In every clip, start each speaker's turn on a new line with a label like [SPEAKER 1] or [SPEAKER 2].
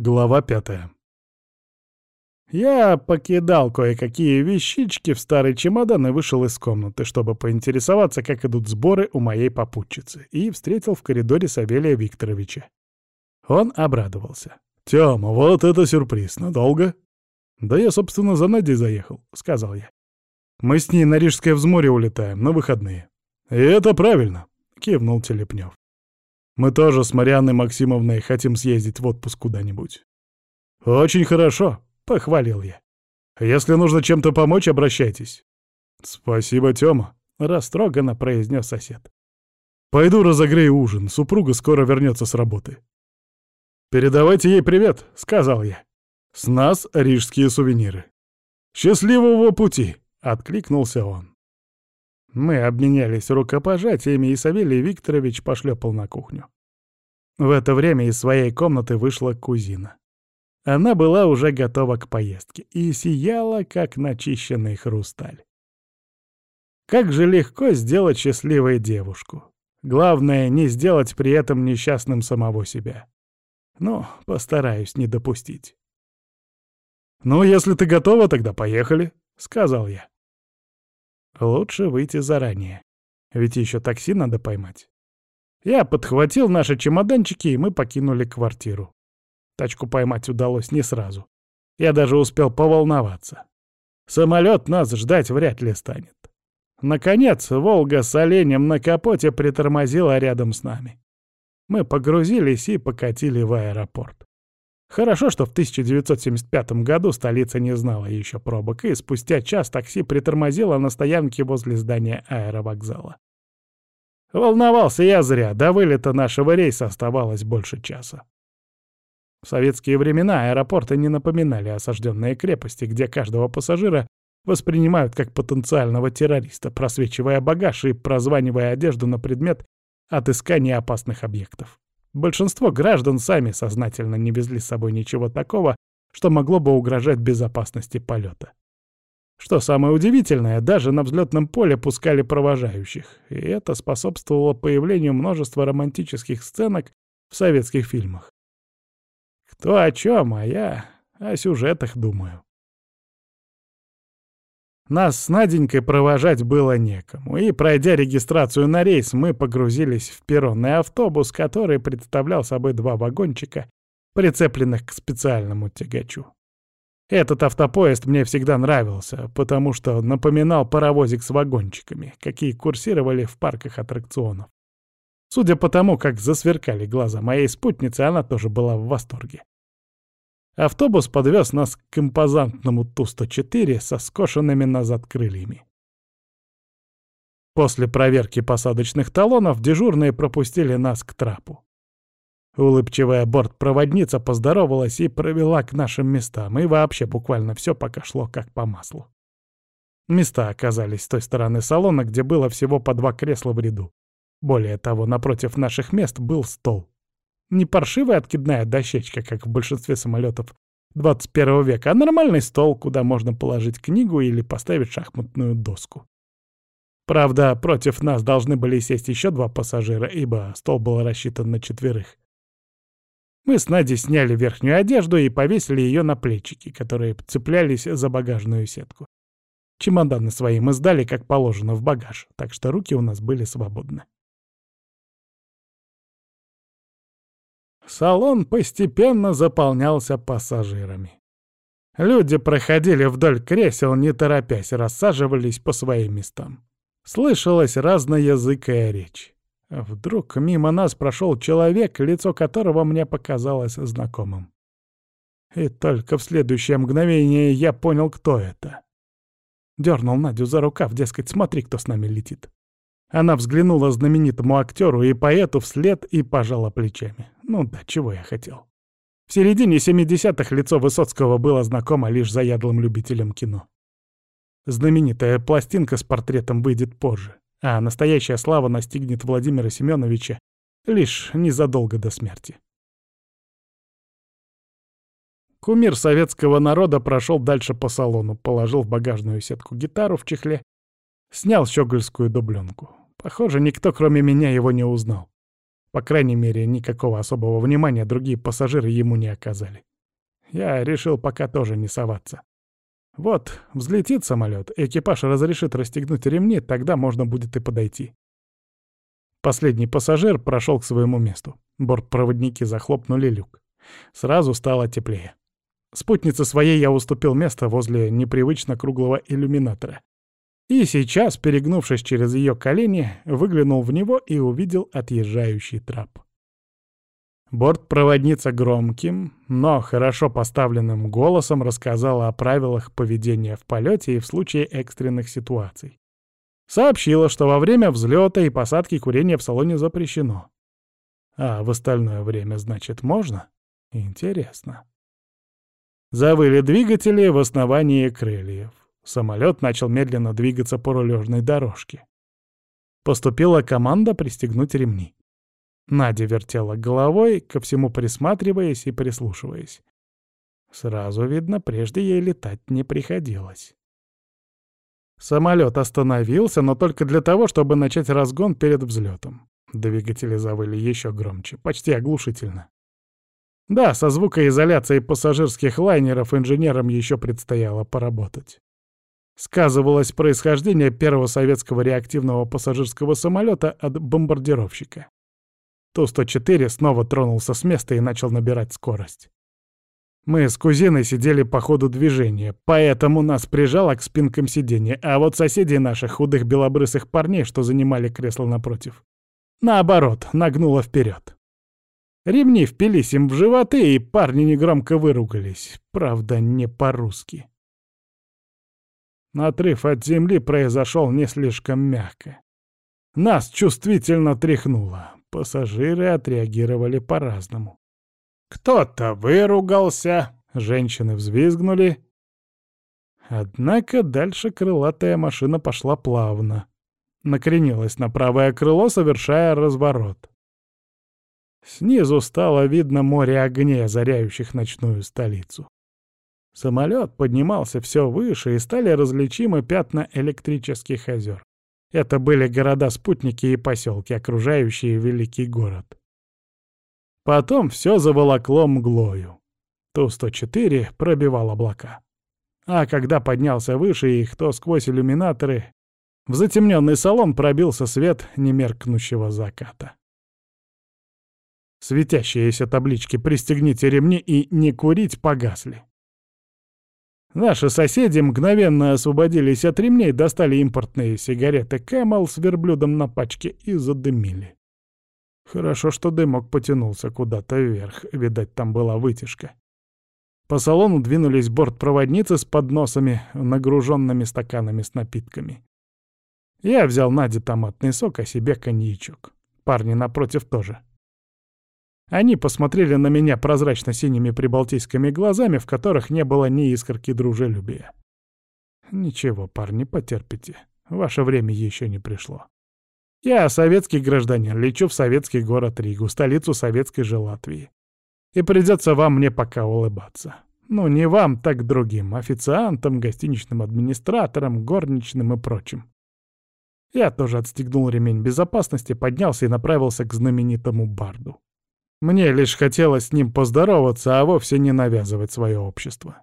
[SPEAKER 1] Глава пятая. Я покидал кое-какие вещички в старый чемодан и вышел из комнаты, чтобы поинтересоваться, как идут сборы у моей попутчицы, и встретил в коридоре Савелия Викторовича. Он обрадовался. «Тёма, вот это сюрприз! Надолго?» «Да я, собственно, за Надей заехал», — сказал я. «Мы с ней на Рижское взморье улетаем, на выходные». «И это правильно», — кивнул Телепнёв. Мы тоже с Марианной Максимовной хотим съездить в отпуск куда-нибудь». «Очень хорошо», — похвалил я. «Если нужно чем-то помочь, обращайтесь». «Спасибо, Тёма», — растроганно произнес сосед. «Пойду разогрею ужин, супруга скоро вернется с работы». «Передавайте ей привет», — сказал я. «С нас рижские сувениры». «Счастливого пути!» — откликнулся он. Мы обменялись рукопожатиями, и Савелий Викторович пошлепал на кухню. В это время из своей комнаты вышла кузина. Она была уже готова к поездке и сияла, как начищенный хрусталь. Как же легко сделать счастливой девушку. Главное, не сделать при этом несчастным самого себя. Ну, постараюсь не допустить. «Ну, если ты готова, тогда поехали», — сказал я. Лучше выйти заранее. Ведь еще такси надо поймать. Я подхватил наши чемоданчики, и мы покинули квартиру. Тачку поймать удалось не сразу. Я даже успел поволноваться. Самолет нас ждать вряд ли станет. Наконец, «Волга» с оленем на капоте притормозила рядом с нами. Мы погрузились и покатили в аэропорт. Хорошо, что в 1975 году столица не знала еще пробок, и спустя час такси притормозило на стоянке возле здания аэровокзала. Волновался я зря, до вылета нашего рейса оставалось больше часа. В советские времена аэропорты не напоминали осажденные крепости, где каждого пассажира воспринимают как потенциального террориста, просвечивая багаж и прозванивая одежду на предмет отыскания опасных объектов. Большинство граждан сами сознательно не везли с собой ничего такого, что могло бы угрожать безопасности полета. Что самое удивительное, даже на взлетном поле пускали провожающих, и это способствовало появлению множества романтических сценок в советских фильмах. Кто о чем, а я о сюжетах думаю. Нас с Наденькой провожать было некому, и, пройдя регистрацию на рейс, мы погрузились в перронный автобус, который представлял собой два вагончика, прицепленных к специальному тягачу. Этот автопоезд мне всегда нравился, потому что напоминал паровозик с вагончиками, какие курсировали в парках аттракционов. Судя по тому, как засверкали глаза моей спутницы, она тоже была в восторге. Автобус подвез нас к импозантному Ту-104 со скошенными назад крыльями. После проверки посадочных талонов дежурные пропустили нас к трапу. Улыбчивая бортпроводница поздоровалась и провела к нашим местам, и вообще буквально все пока шло как по маслу. Места оказались с той стороны салона, где было всего по два кресла в ряду. Более того, напротив наших мест был стол. Не паршивая откидная дощечка, как в большинстве самолетов 21 века, а нормальный стол, куда можно положить книгу или поставить шахматную доску. Правда, против нас должны были сесть еще два пассажира, ибо стол был рассчитан на четверых. Мы с Надей сняли верхнюю одежду и повесили ее на плечики, которые цеплялись за багажную сетку. Чемоданы свои мы сдали, как положено, в багаж, так что руки у нас были свободны. Салон постепенно заполнялся пассажирами. Люди проходили вдоль кресел, не торопясь, рассаживались по своим местам. Слышалась разноязыкая речь. Вдруг мимо нас прошел человек, лицо которого мне показалось знакомым. И только в следующее мгновение я понял, кто это. Дернул Надю за рукав, дескать, смотри, кто с нами летит. Она взглянула знаменитому актеру и поэту вслед и пожала плечами. Ну да, чего я хотел. В середине 70-х лицо Высоцкого было знакомо лишь заядлым любителям кино. Знаменитая пластинка с портретом выйдет позже, а настоящая слава настигнет Владимира Семеновича лишь незадолго до смерти. Кумир советского народа прошел дальше по салону, положил в багажную сетку гитару в чехле, снял щегольскую дубленку. Похоже, никто, кроме меня, его не узнал. По крайней мере, никакого особого внимания другие пассажиры ему не оказали. Я решил пока тоже не соваться. Вот, взлетит самолет, экипаж разрешит расстегнуть ремни, тогда можно будет и подойти. Последний пассажир прошел к своему месту. Бортпроводники захлопнули люк. Сразу стало теплее. Спутнице своей я уступил место возле непривычно круглого иллюминатора. И сейчас, перегнувшись через ее колени, выглянул в него и увидел отъезжающий трап. Бортпроводница громким, но хорошо поставленным голосом рассказала о правилах поведения в полете и в случае экстренных ситуаций. Сообщила, что во время взлета и посадки курение в салоне запрещено. А в остальное время, значит, можно? Интересно. Завыли двигатели в основании крыльев. Самолет начал медленно двигаться по рулежной дорожке. Поступила команда пристегнуть ремни. Надя вертела головой, ко всему присматриваясь и прислушиваясь. Сразу видно, прежде ей летать не приходилось. Самолет остановился, но только для того, чтобы начать разгон перед взлетом. Двигатели завыли еще громче, почти оглушительно. Да, со звукоизоляцией пассажирских лайнеров инженерам еще предстояло поработать. Сказывалось происхождение первого советского реактивного пассажирского самолета от бомбардировщика. Ту-104 снова тронулся с места и начал набирать скорость. Мы с кузиной сидели по ходу движения, поэтому нас прижало к спинкам сиденья, а вот соседей наших худых белобрысых парней, что занимали кресло напротив, наоборот, нагнуло вперед. Ремни впились им в животы, и парни негромко выругались, правда, не по-русски. Отрыв от земли произошел не слишком мягко. Нас чувствительно тряхнуло. Пассажиры отреагировали по-разному. Кто-то выругался, женщины взвизгнули. Однако дальше крылатая машина пошла плавно. Накренилась на правое крыло, совершая разворот. Снизу стало видно море огней, озаряющих ночную столицу. Самолет поднимался все выше, и стали различимы пятна электрических озер. Это были города-спутники и поселки, окружающие великий город. Потом все заволокло мглою. Ту-104 пробивал облака. А когда поднялся выше их, то сквозь иллюминаторы в затемненный салон пробился свет немеркнущего заката. Светящиеся таблички «Пристегните ремни» и «Не курить» погасли. Наши соседи мгновенно освободились от ремней, достали импортные сигареты Camel с верблюдом на пачке и задымили. Хорошо, что дымок потянулся куда-то вверх, видать, там была вытяжка. По салону двинулись бортпроводницы с подносами, нагруженными стаканами с напитками. Я взял Наде томатный сок, а себе коньячок. Парни напротив тоже. Они посмотрели на меня прозрачно-синими прибалтийскими глазами, в которых не было ни искорки дружелюбия. Ничего, парни, потерпите. Ваше время еще не пришло. Я советский гражданин, лечу в советский город Ригу, столицу советской же Латвии. И придется вам мне пока улыбаться. Ну, не вам, так другим, официантам, гостиничным администраторам, горничным и прочим. Я тоже отстегнул ремень безопасности, поднялся и направился к знаменитому барду. Мне лишь хотелось с ним поздороваться, а вовсе не навязывать свое общество.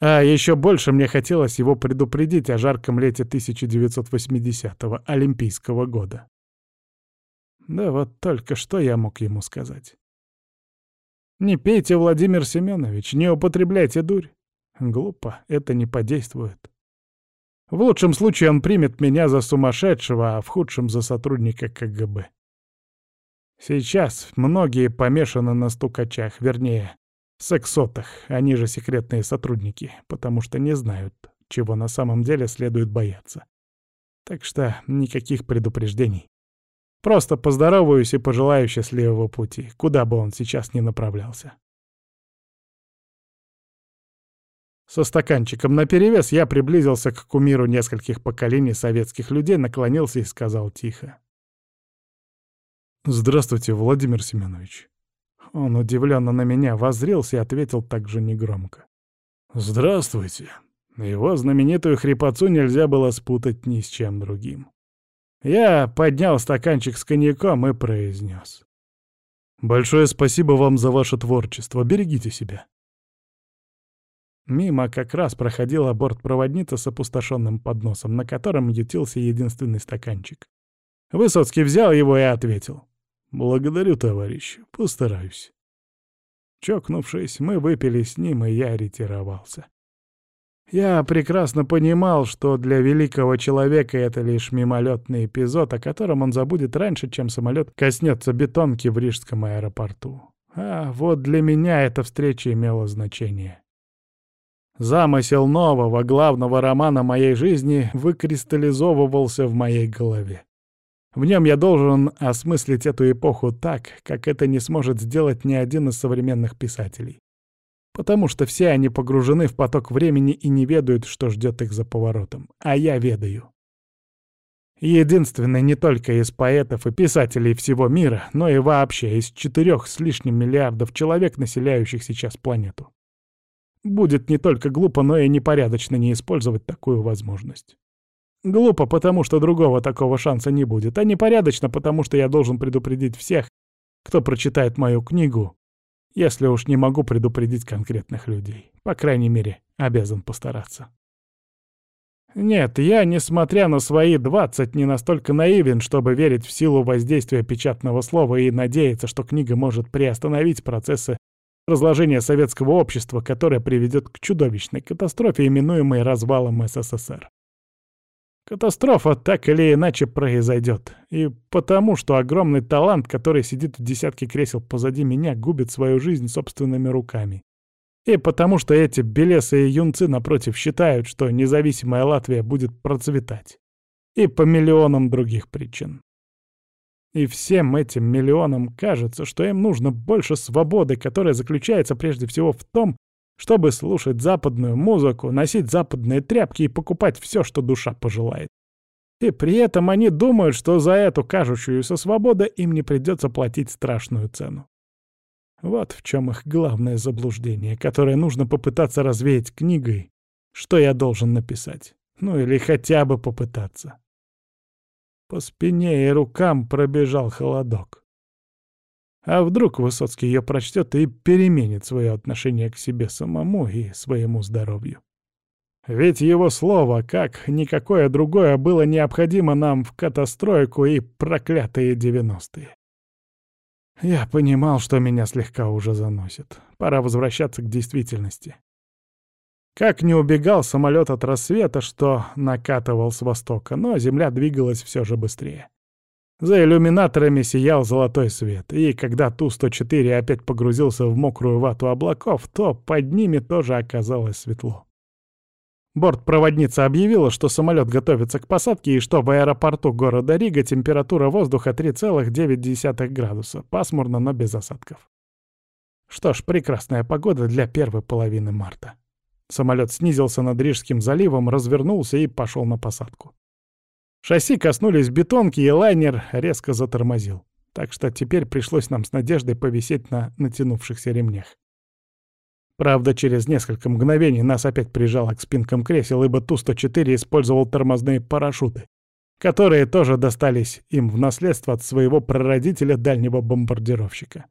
[SPEAKER 1] А еще больше мне хотелось его предупредить о жарком лете 1980-го, Олимпийского года. Да вот только что я мог ему сказать. Не пейте, Владимир Семенович, не употребляйте дурь. Глупо, это не подействует. В лучшем случае он примет меня за сумасшедшего, а в худшем — за сотрудника КГБ. Сейчас многие помешаны на стукачах, вернее, сексотах, они же секретные сотрудники, потому что не знают, чего на самом деле следует бояться. Так что никаких предупреждений. Просто поздороваюсь и пожелаю счастливого пути, куда бы он сейчас ни направлялся. Со стаканчиком наперевес я приблизился к кумиру нескольких поколений советских людей, наклонился и сказал тихо. «Здравствуйте, Владимир Семенович». Он удивленно на меня воззрелся и ответил также негромко. «Здравствуйте». Его знаменитую хрипотцу нельзя было спутать ни с чем другим. Я поднял стаканчик с коньяком и произнес. «Большое спасибо вам за ваше творчество. Берегите себя». Мимо как раз проходила бортпроводница с опустошенным подносом, на котором ютился единственный стаканчик. Высоцкий взял его и ответил. «Благодарю, товарищ, постараюсь». Чокнувшись, мы выпили с ним, и я ретировался. Я прекрасно понимал, что для великого человека это лишь мимолетный эпизод, о котором он забудет раньше, чем самолет коснется бетонки в Рижском аэропорту. А вот для меня эта встреча имела значение. Замысел нового, главного романа моей жизни выкристаллизовывался в моей голове. В нем я должен осмыслить эту эпоху так, как это не сможет сделать ни один из современных писателей. Потому что все они погружены в поток времени и не ведают, что ждет их за поворотом. А я ведаю. Единственный не только из поэтов и писателей всего мира, но и вообще из четырех с лишним миллиардов человек, населяющих сейчас планету. Будет не только глупо, но и непорядочно не использовать такую возможность. Глупо, потому что другого такого шанса не будет, а непорядочно, потому что я должен предупредить всех, кто прочитает мою книгу, если уж не могу предупредить конкретных людей. По крайней мере, обязан постараться. Нет, я, несмотря на свои двадцать, не настолько наивен, чтобы верить в силу воздействия печатного слова и надеяться, что книга может приостановить процессы разложения советского общества, которое приведет к чудовищной катастрофе, именуемой развалом СССР. Катастрофа так или иначе произойдет. И потому, что огромный талант, который сидит в десятке кресел позади меня, губит свою жизнь собственными руками. И потому, что эти белесые юнцы напротив считают, что независимая Латвия будет процветать. И по миллионам других причин. И всем этим миллионам кажется, что им нужно больше свободы, которая заключается прежде всего в том, чтобы слушать западную музыку, носить западные тряпки и покупать все, что душа пожелает. И при этом они думают, что за эту кажущуюся свободу им не придется платить страшную цену. Вот в чем их главное заблуждение, которое нужно попытаться развеять книгой, что я должен написать. Ну или хотя бы попытаться. По спине и рукам пробежал холодок. А вдруг Высоцкий ее прочтет и переменит свое отношение к себе самому и своему здоровью? Ведь его слово, как никакое другое, было необходимо нам в катастройку и проклятые девяностые. Я понимал, что меня слегка уже заносит. Пора возвращаться к действительности. Как не убегал самолет от рассвета, что накатывал с востока, но земля двигалась все же быстрее. За иллюминаторами сиял золотой свет, и когда Ту-104 опять погрузился в мокрую вату облаков, то под ними тоже оказалось светло. Бортпроводница объявила, что самолет готовится к посадке и что в аэропорту города Рига температура воздуха 3,9 градуса, пасмурно, но без осадков. Что ж, прекрасная погода для первой половины марта. Самолет снизился над Рижским заливом, развернулся и пошел на посадку. Шасси коснулись бетонки, и лайнер резко затормозил. Так что теперь пришлось нам с надеждой повисеть на натянувшихся ремнях. Правда, через несколько мгновений нас опять прижало к спинкам кресел, ибо Ту-104 использовал тормозные парашюты, которые тоже достались им в наследство от своего прародителя дальнего бомбардировщика.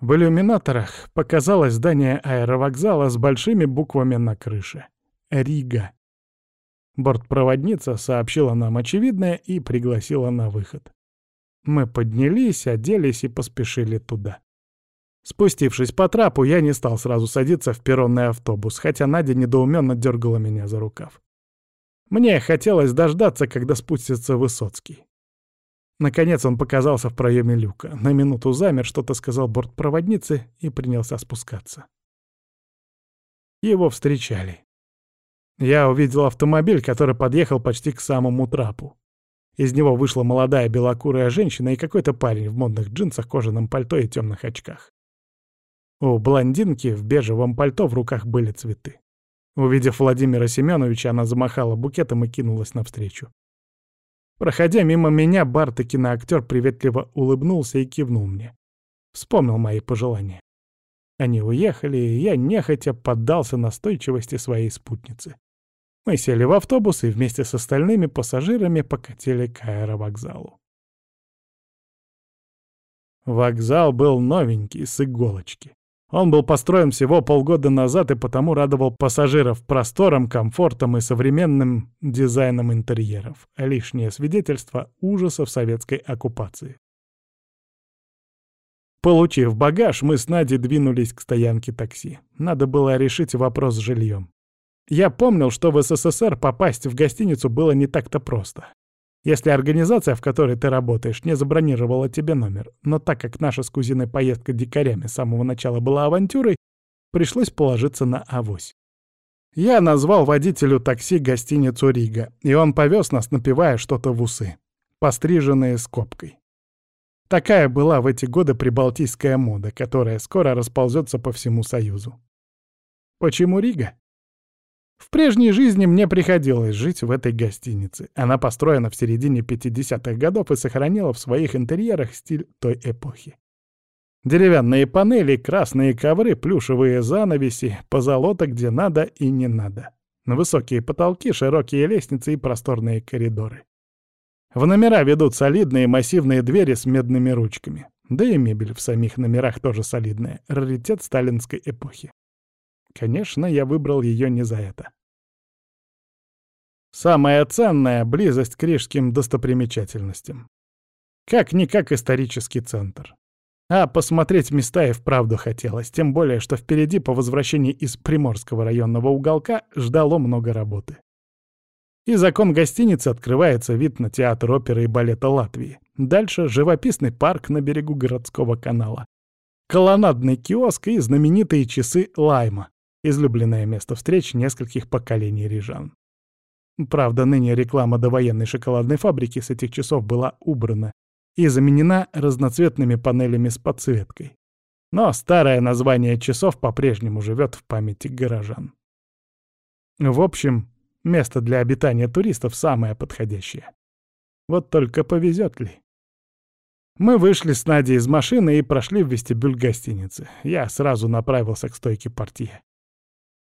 [SPEAKER 1] В иллюминаторах показалось здание аэровокзала с большими буквами на крыше. Рига. Бортпроводница сообщила нам очевидное и пригласила на выход. Мы поднялись, оделись и поспешили туда. Спустившись по трапу, я не стал сразу садиться в перронный автобус, хотя Надя недоуменно дергала меня за рукав. Мне хотелось дождаться, когда спустится Высоцкий. Наконец он показался в проеме люка. На минуту замер, что-то сказал бортпроводнице и принялся спускаться. Его встречали. Я увидел автомобиль, который подъехал почти к самому трапу. Из него вышла молодая белокурая женщина и какой-то парень в модных джинсах, кожаном пальто и темных очках. У блондинки в бежевом пальто в руках были цветы. Увидев Владимира Семеновича, она замахала букетом и кинулась навстречу. Проходя мимо меня, Барт и киноактер приветливо улыбнулся и кивнул мне. Вспомнил мои пожелания. Они уехали, и я нехотя поддался настойчивости своей спутницы. Мы сели в автобус и вместе с остальными пассажирами покатили к аэровокзалу. Вокзал был новенький, с иголочки. Он был построен всего полгода назад и потому радовал пассажиров простором, комфортом и современным дизайном интерьеров. Лишнее свидетельство ужасов советской оккупации. Получив багаж, мы с Надей двинулись к стоянке такси. Надо было решить вопрос с жильем. Я помнил, что в СССР попасть в гостиницу было не так-то просто. Если организация, в которой ты работаешь, не забронировала тебе номер, но так как наша с кузиной поездка дикарями с самого начала была авантюрой, пришлось положиться на авось. Я назвал водителю такси гостиницу «Рига», и он повез нас, напивая что-то в усы, постриженные скобкой. Такая была в эти годы прибалтийская мода, которая скоро расползется по всему Союзу. Почему Рига? В прежней жизни мне приходилось жить в этой гостинице. Она построена в середине 50-х годов и сохранила в своих интерьерах стиль той эпохи. Деревянные панели, красные ковры, плюшевые занавеси, позолота где надо и не надо. Высокие потолки, широкие лестницы и просторные коридоры. В номера ведут солидные массивные двери с медными ручками. Да и мебель в самих номерах тоже солидная, раритет сталинской эпохи. Конечно, я выбрал ее не за это. Самое ценное — близость к рижским достопримечательностям. Как-никак исторический центр. А посмотреть места и вправду хотелось, тем более, что впереди по возвращении из Приморского районного уголка ждало много работы. Из окон гостиницы открывается вид на театр оперы и балета Латвии. Дальше живописный парк на берегу городского канала. Колоннадный киоск и знаменитые часы Лайма, излюбленное место встреч нескольких поколений рижан. Правда, ныне реклама довоенной шоколадной фабрики с этих часов была убрана и заменена разноцветными панелями с подсветкой. Но старое название часов по-прежнему живет в памяти горожан. В общем, место для обитания туристов самое подходящее. Вот только повезет ли? Мы вышли с Надей из машины и прошли в вестибюль гостиницы. Я сразу направился к стойке партии.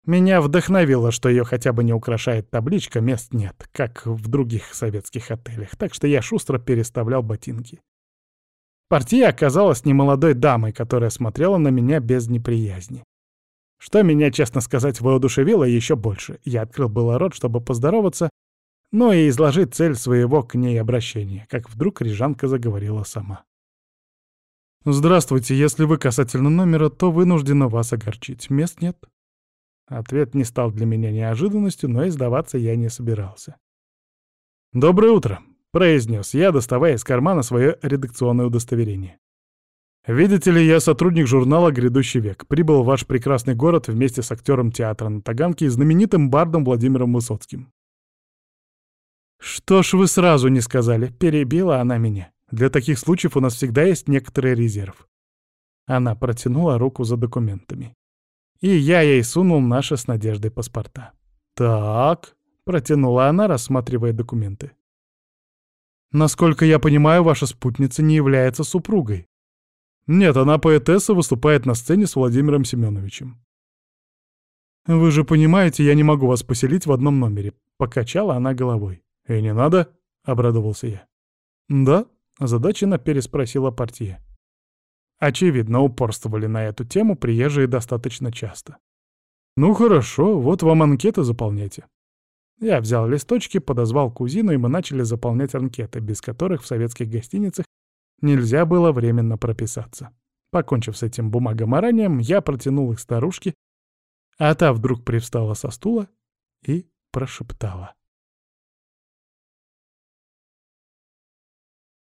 [SPEAKER 1] Меня вдохновило, что ее хотя бы не украшает табличка «Мест нет», как в других советских отелях, так что я шустро переставлял ботинки. Партия оказалась немолодой дамой, которая смотрела на меня без неприязни. Что меня, честно сказать, воодушевило еще больше. Я открыл было рот, чтобы поздороваться, но и изложить цель своего к ней обращения, как вдруг Рижанка заговорила сама. «Здравствуйте, если вы касательно номера, то вынуждена вас огорчить. Мест нет?» Ответ не стал для меня неожиданностью, но и сдаваться я не собирался. «Доброе утро», — произнес я, доставая из кармана свое редакционное удостоверение. «Видите ли, я сотрудник журнала «Грядущий век». Прибыл в ваш прекрасный город вместе с актером театра на Таганке и знаменитым бардом Владимиром Высоцким». «Что ж вы сразу не сказали?» — перебила она меня. «Для таких случаев у нас всегда есть некоторый резерв». Она протянула руку за документами и я ей сунул наши с Надеждой паспорта. «Так», — протянула она, рассматривая документы. «Насколько я понимаю, ваша спутница не является супругой». «Нет, она поэтесса, выступает на сцене с Владимиром Семеновичем». «Вы же понимаете, я не могу вас поселить в одном номере», — покачала она головой. «И не надо», — обрадовался я. «Да?» — озадаченно переспросила партия. Очевидно, упорствовали на эту тему приезжие достаточно часто. «Ну хорошо, вот вам анкеты заполняйте». Я взял листочки, подозвал кузину, и мы начали заполнять анкеты, без которых в советских гостиницах нельзя было временно прописаться. Покончив с этим бумагоморанием, я протянул их старушке, а та вдруг привстала со стула и прошептала.